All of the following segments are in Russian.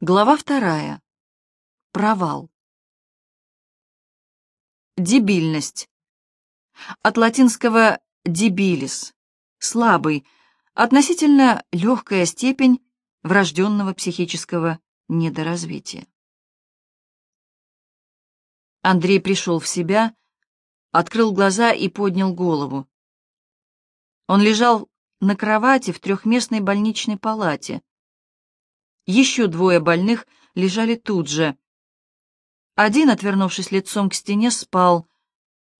Глава вторая. Провал. Дебильность. От латинского «debilis» — слабый, относительно легкая степень врожденного психического недоразвития. Андрей пришел в себя, открыл глаза и поднял голову. Он лежал на кровати в трехместной больничной палате. Еще двое больных лежали тут же. Один, отвернувшись лицом к стене, спал.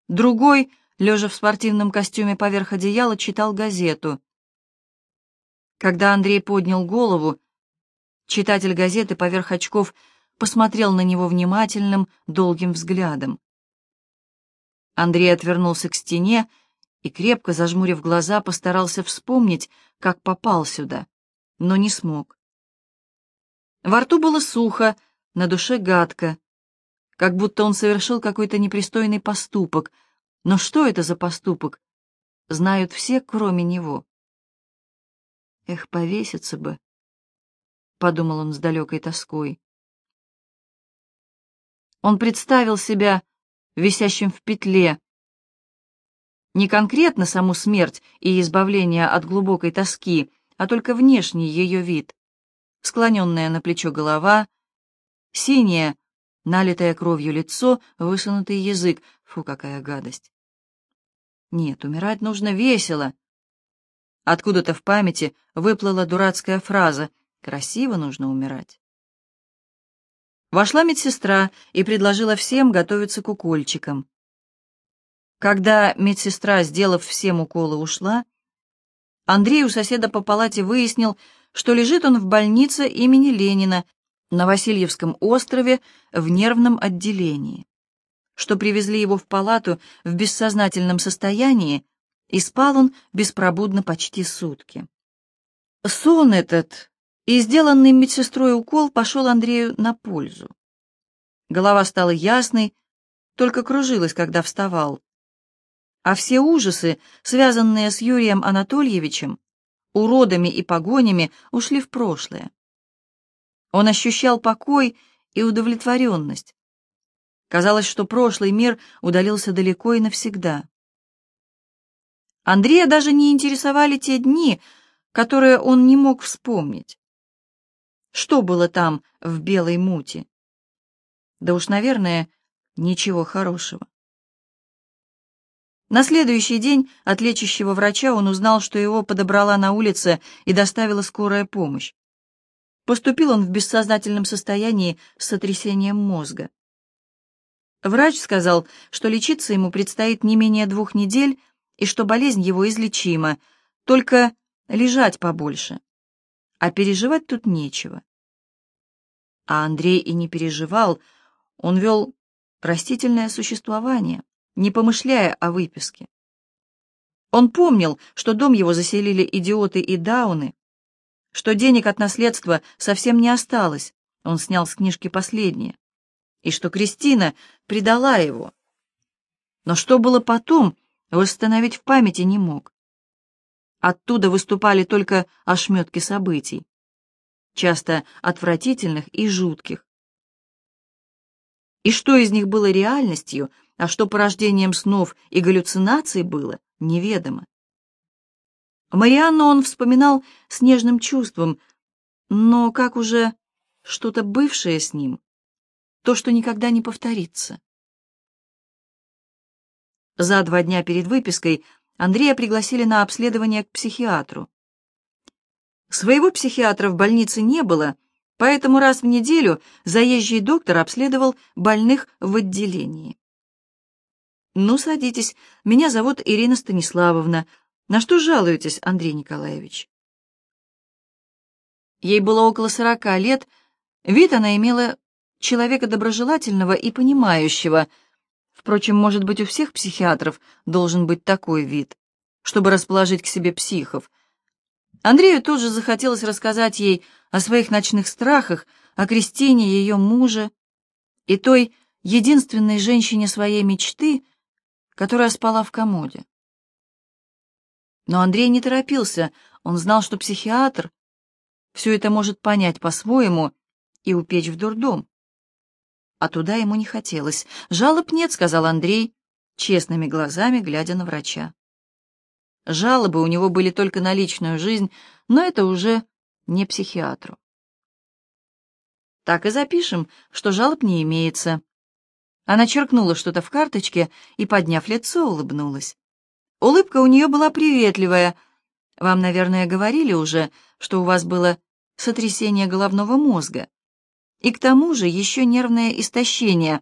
Другой, лежа в спортивном костюме поверх одеяла, читал газету. Когда Андрей поднял голову, читатель газеты поверх очков посмотрел на него внимательным, долгим взглядом. Андрей отвернулся к стене и, крепко зажмурив глаза, постарался вспомнить, как попал сюда, но не смог. Во рту было сухо, на душе гадко, как будто он совершил какой-то непристойный поступок. Но что это за поступок? Знают все, кроме него. Эх, повеситься бы, — подумал он с далекой тоской. Он представил себя висящим в петле. Не конкретно саму смерть и избавление от глубокой тоски, а только внешний ее вид склоненная на плечо голова, синее, налитое кровью лицо, высунутый язык. Фу, какая гадость. Нет, умирать нужно весело. Откуда-то в памяти выплыла дурацкая фраза «красиво нужно умирать». Вошла медсестра и предложила всем готовиться к укольчикам. Когда медсестра, сделав всем уколы, ушла, Андрей у соседа по палате выяснил, что лежит он в больнице имени Ленина на Васильевском острове в нервном отделении, что привезли его в палату в бессознательном состоянии, и спал он беспробудно почти сутки. Сон этот и сделанный медсестрой укол пошел Андрею на пользу. Голова стала ясной, только кружилась, когда вставал. А все ужасы, связанные с Юрием Анатольевичем, уродами и погонями ушли в прошлое. Он ощущал покой и удовлетворенность. Казалось, что прошлый мир удалился далеко и навсегда. Андрея даже не интересовали те дни, которые он не мог вспомнить. Что было там в белой мути? Да уж, наверное, ничего хорошего. На следующий день от лечащего врача он узнал, что его подобрала на улице и доставила скорая помощь. Поступил он в бессознательном состоянии с сотрясением мозга. Врач сказал, что лечиться ему предстоит не менее двух недель и что болезнь его излечима, только лежать побольше. А переживать тут нечего. А Андрей и не переживал, он вел растительное существование не помышляя о выписке. Он помнил, что дом его заселили идиоты и дауны, что денег от наследства совсем не осталось, он снял с книжки последнее, и что Кристина предала его. Но что было потом, восстановить в памяти не мог. Оттуда выступали только ошметки событий, часто отвратительных и жутких. И что из них было реальностью — а что порождением снов и галлюцинаций было, неведомо. Марианну он вспоминал с нежным чувством, но как уже что-то бывшее с ним, то, что никогда не повторится. За два дня перед выпиской Андрея пригласили на обследование к психиатру. Своего психиатра в больнице не было, поэтому раз в неделю заезжий доктор обследовал больных в отделении. «Ну, садитесь. Меня зовут Ирина Станиславовна. На что жалуетесь, Андрей Николаевич?» Ей было около сорока лет. Вид она имела человека доброжелательного и понимающего. Впрочем, может быть, у всех психиатров должен быть такой вид, чтобы расположить к себе психов. Андрею тут же захотелось рассказать ей о своих ночных страхах, о Кристине, ее муже и той единственной женщине своей мечты — которая спала в комоде. Но Андрей не торопился, он знал, что психиатр все это может понять по-своему и упечь в дурдом. А туда ему не хотелось. «Жалоб нет», — сказал Андрей, честными глазами глядя на врача. Жалобы у него были только на личную жизнь, но это уже не психиатру. Так и запишем, что жалоб не имеется. Она черкнула что-то в карточке и, подняв лицо, улыбнулась. Улыбка у нее была приветливая. Вам, наверное, говорили уже, что у вас было сотрясение головного мозга. И к тому же еще нервное истощение.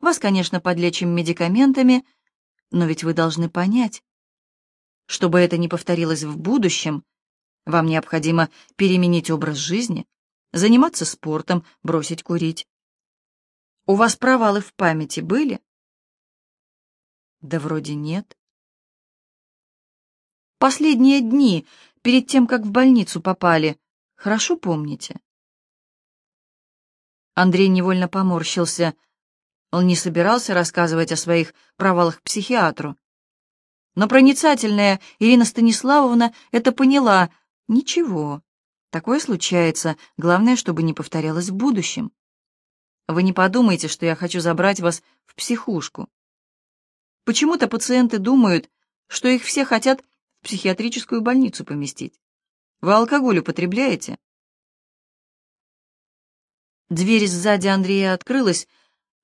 Вас, конечно, подлечим медикаментами, но ведь вы должны понять, чтобы это не повторилось в будущем, вам необходимо переменить образ жизни, заниматься спортом, бросить курить. У вас провалы в памяти были? Да вроде нет. Последние дни, перед тем, как в больницу попали, хорошо помните? Андрей невольно поморщился. Он не собирался рассказывать о своих провалах психиатру. Но проницательная Ирина Станиславовна это поняла. Ничего, такое случается, главное, чтобы не повторялось в будущем. Вы не подумайте, что я хочу забрать вас в психушку. Почему-то пациенты думают, что их все хотят в психиатрическую больницу поместить. Вы алкоголь употребляете? Дверь сзади Андрея открылась.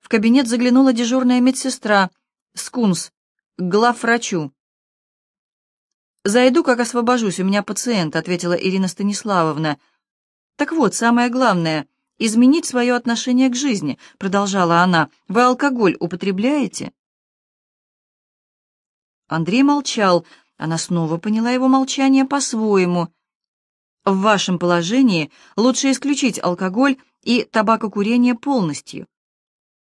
В кабинет заглянула дежурная медсестра, Скунс, к главврачу. «Зайду, как освобожусь, у меня пациент», — ответила Ирина Станиславовна. «Так вот, самое главное — изменить свое отношение к жизни», — продолжала она. «Вы алкоголь употребляете?» Андрей молчал. Она снова поняла его молчание по-своему. «В вашем положении лучше исключить алкоголь и табакокурение полностью.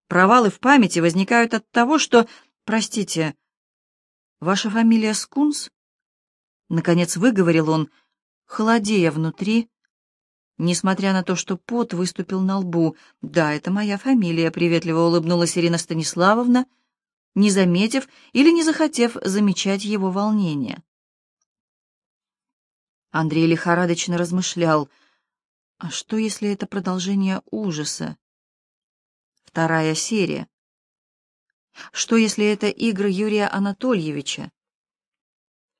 Провалы в памяти возникают от того, что... Простите, ваша фамилия Скунс? Наконец выговорил он, холодея внутри, несмотря на то, что пот выступил на лбу. «Да, это моя фамилия», — приветливо улыбнулась Ирина Станиславовна, не заметив или не захотев замечать его волнение. Андрей лихорадочно размышлял — а что, если это продолжение ужаса? Вторая серия. Что, если это игры Юрия Анатольевича?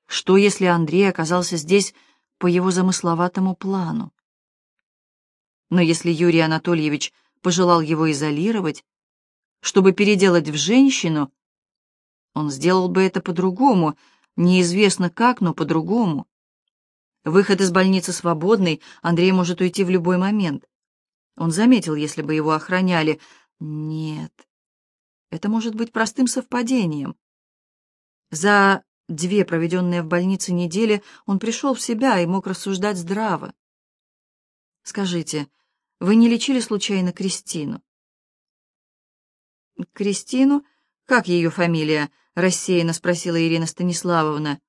Что, если Андрей оказался здесь по его замысловатому плану? Но если Юрий Анатольевич пожелал его изолировать, чтобы переделать в женщину, он сделал бы это по-другому, неизвестно как, но по-другому. Выход из больницы свободный, Андрей может уйти в любой момент. Он заметил, если бы его охраняли. Нет, это может быть простым совпадением. За две проведенные в больнице недели он пришел в себя и мог рассуждать здраво. «Скажите, вы не лечили случайно Кристину?» «Кристину? Как ее фамилия?» — рассеянно спросила Ирина Станиславовна.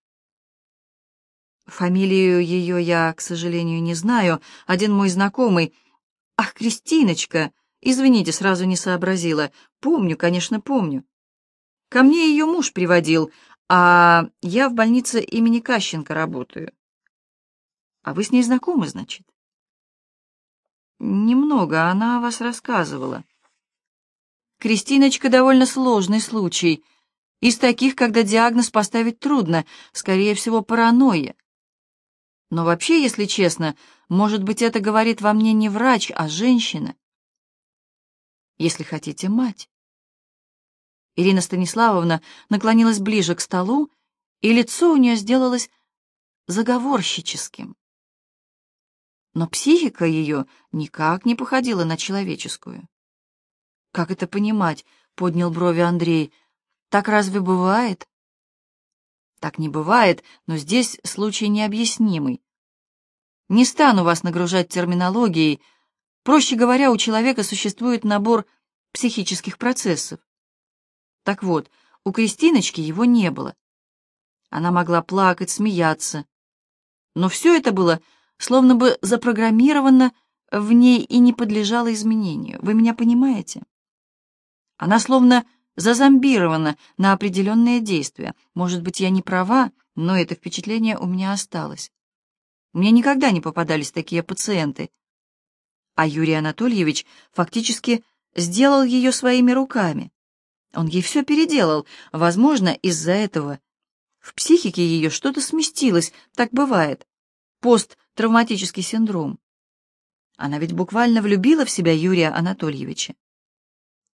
Фамилию ее я, к сожалению, не знаю. Один мой знакомый... Ах, Кристиночка! Извините, сразу не сообразила. Помню, конечно, помню. Ко мне ее муж приводил, а я в больнице имени Кащенко работаю. А вы с ней знакомы, значит? Немного, она о вас рассказывала. Кристиночка довольно сложный случай. Из таких, когда диагноз поставить трудно, скорее всего, паранойя. Но вообще, если честно, может быть, это говорит во мне не врач, а женщина. Если хотите, мать. Ирина Станиславовна наклонилась ближе к столу, и лицо у нее сделалось заговорщическим. Но психика ее никак не походила на человеческую. «Как это понимать?» — поднял брови Андрей. «Так разве бывает?» Так не бывает, но здесь случай необъяснимый. Не стану вас нагружать терминологией. Проще говоря, у человека существует набор психических процессов. Так вот, у Кристиночки его не было. Она могла плакать, смеяться. Но все это было словно бы запрограммировано в ней и не подлежало изменению. Вы меня понимаете? Она словно зазомбирована на определенные действия. Может быть, я не права, но это впечатление у меня осталось. Мне никогда не попадались такие пациенты. А Юрий Анатольевич фактически сделал ее своими руками. Он ей все переделал. Возможно, из-за этого в психике ее что-то сместилось, так бывает. Посттравматический синдром. Она ведь буквально влюбила в себя Юрия Анатольевича.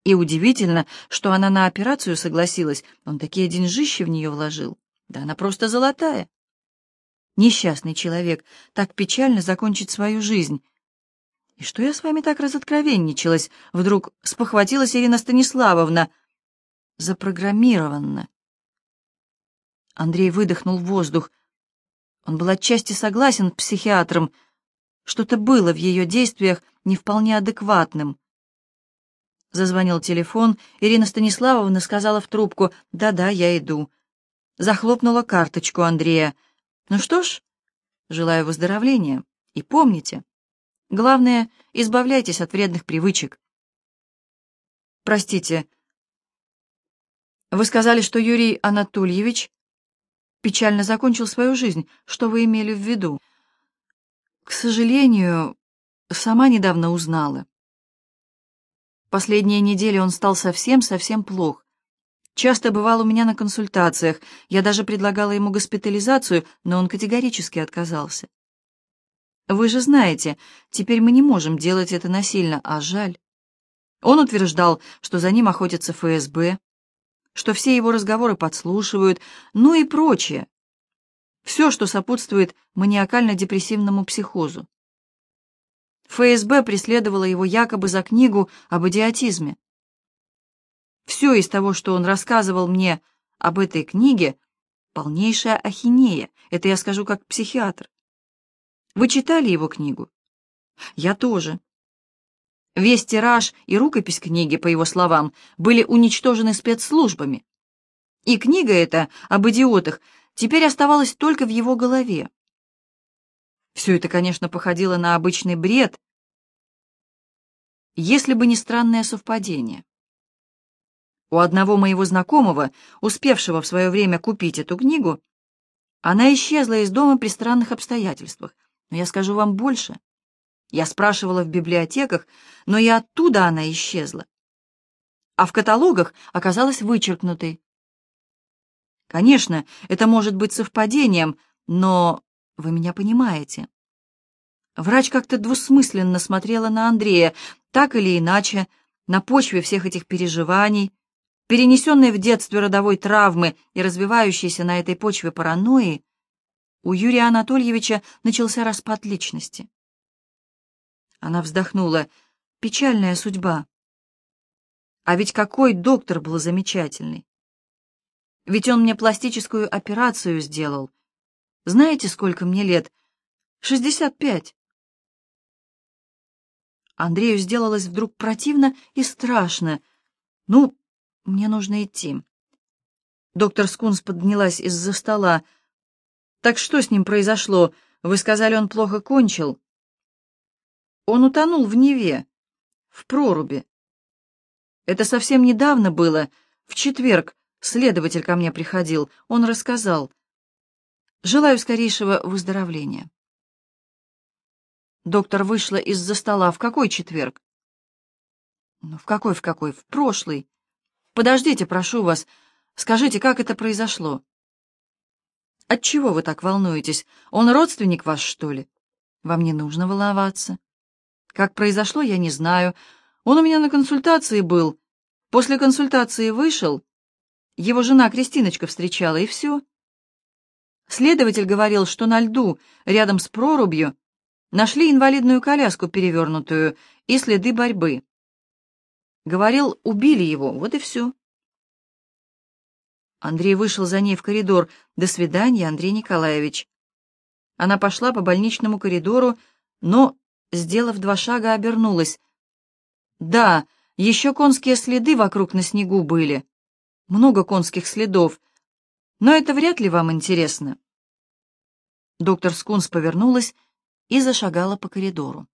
И удивительно, что она на операцию согласилась, он такие деньжищи в нее вложил. Да она просто золотая. Несчастный человек так печально закончить свою жизнь. И что я с вами так разоткровенничалась? Вдруг спохватилась Ирина Станиславовна. Запрограммирована. Андрей выдохнул воздух. Он был отчасти согласен с психиатром. Что-то было в ее действиях не вполне адекватным. Зазвонил телефон. Ирина Станиславовна сказала в трубку «Да-да, я иду». Захлопнула карточку Андрея. «Ну что ж, желаю выздоровления. И помните, главное, избавляйтесь от вредных привычек». «Простите, вы сказали, что Юрий Анатольевич печально закончил свою жизнь. Что вы имели в виду?» «К сожалению, сама недавно узнала». Последние недели он стал совсем-совсем плох. Часто бывал у меня на консультациях, я даже предлагала ему госпитализацию, но он категорически отказался. Вы же знаете, теперь мы не можем делать это насильно, а жаль. Он утверждал, что за ним охотятся ФСБ, что все его разговоры подслушивают, ну и прочее. Все, что сопутствует маниакально-депрессивному психозу. ФСБ преследовала его якобы за книгу об идиотизме. Все из того, что он рассказывал мне об этой книге, полнейшая ахинея. Это я скажу как психиатр. Вы читали его книгу? Я тоже. Весь тираж и рукопись книги, по его словам, были уничтожены спецслужбами. И книга эта об идиотах теперь оставалась только в его голове. Все это, конечно, походило на обычный бред, если бы не странное совпадение. У одного моего знакомого, успевшего в свое время купить эту книгу, она исчезла из дома при странных обстоятельствах. Но я скажу вам больше. Я спрашивала в библиотеках, но и оттуда она исчезла. А в каталогах оказалась вычеркнутой. Конечно, это может быть совпадением, но вы меня понимаете. Врач как-то двусмысленно смотрела на Андрея, так или иначе, на почве всех этих переживаний, перенесенной в детстве родовой травмы и развивающейся на этой почве паранойи, у Юрия Анатольевича начался распад личности. Она вздохнула. Печальная судьба. А ведь какой доктор был замечательный. Ведь он мне пластическую операцию сделал. Знаете, сколько мне лет? Шестьдесят пять. Андрею сделалось вдруг противно и страшно. «Ну, мне нужно идти». Доктор Скунс поднялась из-за стола. «Так что с ним произошло? Вы сказали, он плохо кончил?» «Он утонул в Неве, в проруби. Это совсем недавно было, в четверг. Следователь ко мне приходил, он рассказал. Желаю скорейшего выздоровления». Доктор вышла из-за стола. В какой четверг? Ну, в какой, в какой? В прошлый. Подождите, прошу вас. Скажите, как это произошло? Отчего вы так волнуетесь? Он родственник ваш, что ли? Вам не нужно волноваться. Как произошло, я не знаю. Он у меня на консультации был. После консультации вышел. Его жена Кристиночка встречала, и все. Следователь говорил, что на льду, рядом с прорубью, Нашли инвалидную коляску перевернутую и следы борьбы. Говорил, убили его, вот и все. Андрей вышел за ней в коридор. «До свидания, Андрей Николаевич». Она пошла по больничному коридору, но, сделав два шага, обернулась. «Да, еще конские следы вокруг на снегу были. Много конских следов. Но это вряд ли вам интересно». Доктор Скунс повернулась и зашагала по коридору.